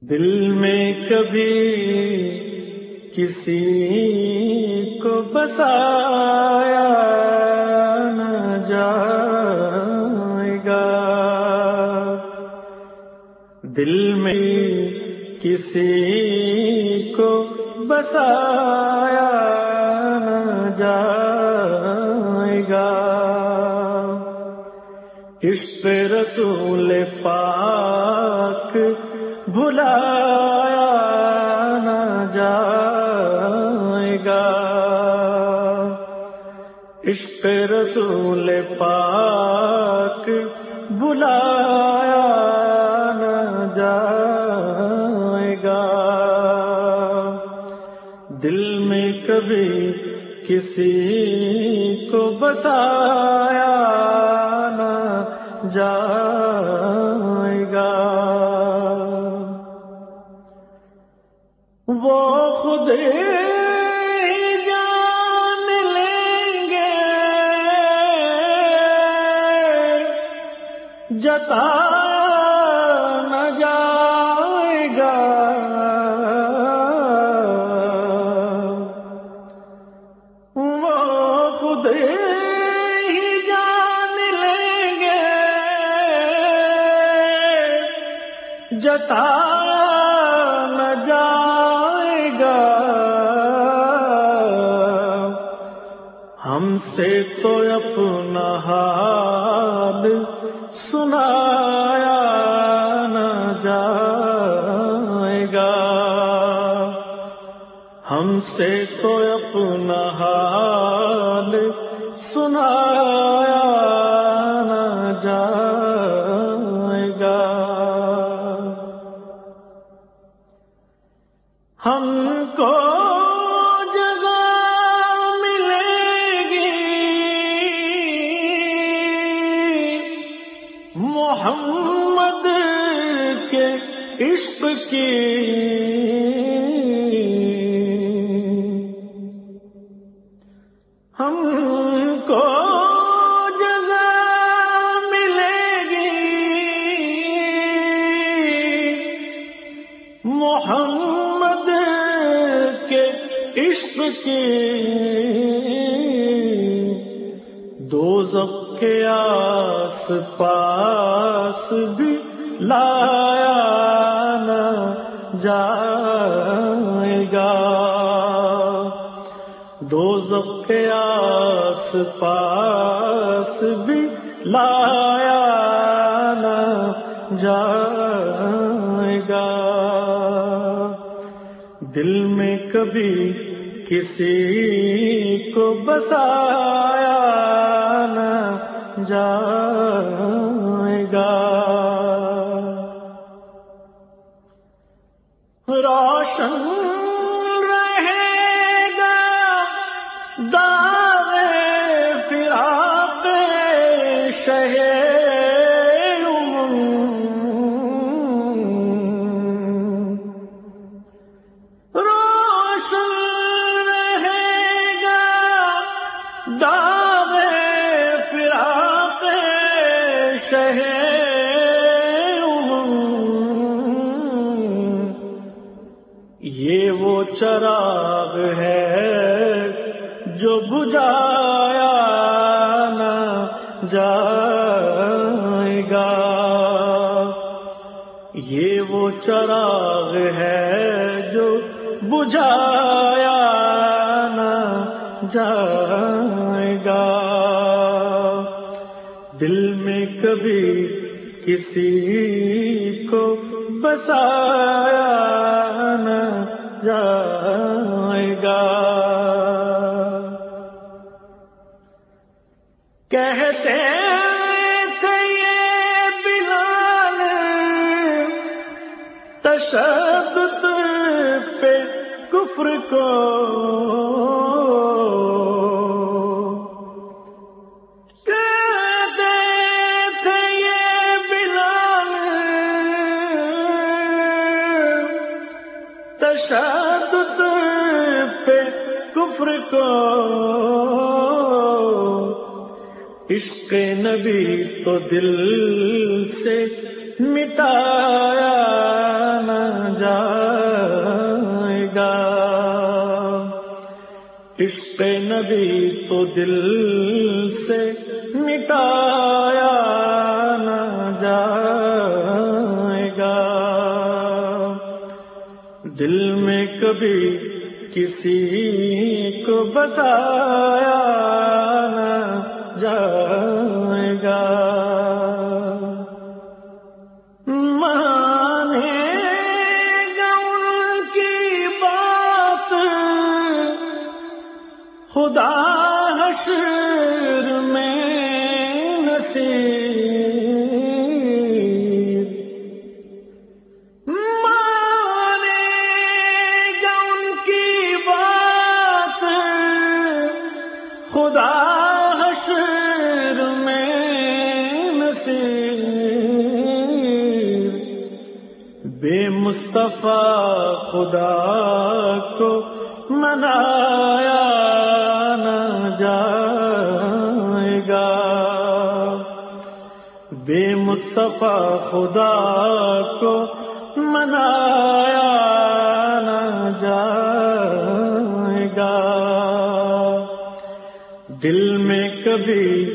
دل میں کبھی کسی کو بسایا نہ جائے گا۔ دل میں کسی کو بسایا نہ جائے گا۔ عشق رسول پاک بھلایا نہ جائے گا۔ عشق رسول پاک بھلایا نہ جائے گا۔ دل میں کبھی کسی کو بسایا نہ جائے وہ خود جان لیں گے۔ جتا نہ جائے گا۔ وہ خود ہی جان لیں گے۔ جتا سے تو اپنا حال سنایا نہ جائے گا۔ ہم سے تو اپنا حال محمد کے عشق کی ہم کو جزا ملے گی۔ محمد کے عشق کی دو کے آس پاس بھی لایا نہ جائے گا۔ دو کے آس پاس بھی لایا نہ جائے گا۔ دل میں کبھی کسی کو بسایا نہ جائے گا۔ یہ وہ چراغ ہے جو بجایا نہ جائے گا۔ یہ وہ چراغ ہے جو بجایا نہ جائے کبھی کسی کو بسایا نہ جائے گا۔ کہتے تھے یہ بلال تشدد پہ کفر کو کو عشق نبی تو دل سے مٹایا نہ جائے گا۔ عشق نبی تو دل سے مٹایا نہ جائے گا۔ دل میں کبھی کسی کو بسایا نہ جائے گا۔ خدا حشر بے مصطفیٰ خدا کو منایا جائے گا۔ بے مصطفیٰ خدا کو منایا نہ جائے گا۔ دل میں کبھی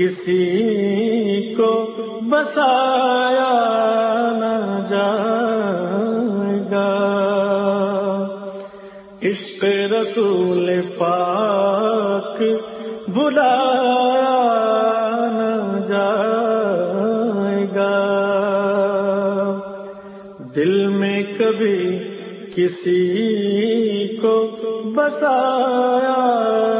کسی کو بسایا نہ جائے گا۔ عشق رسول پاک بلا نہ جائے گا۔ دل میں کبھی کسی کو بسایا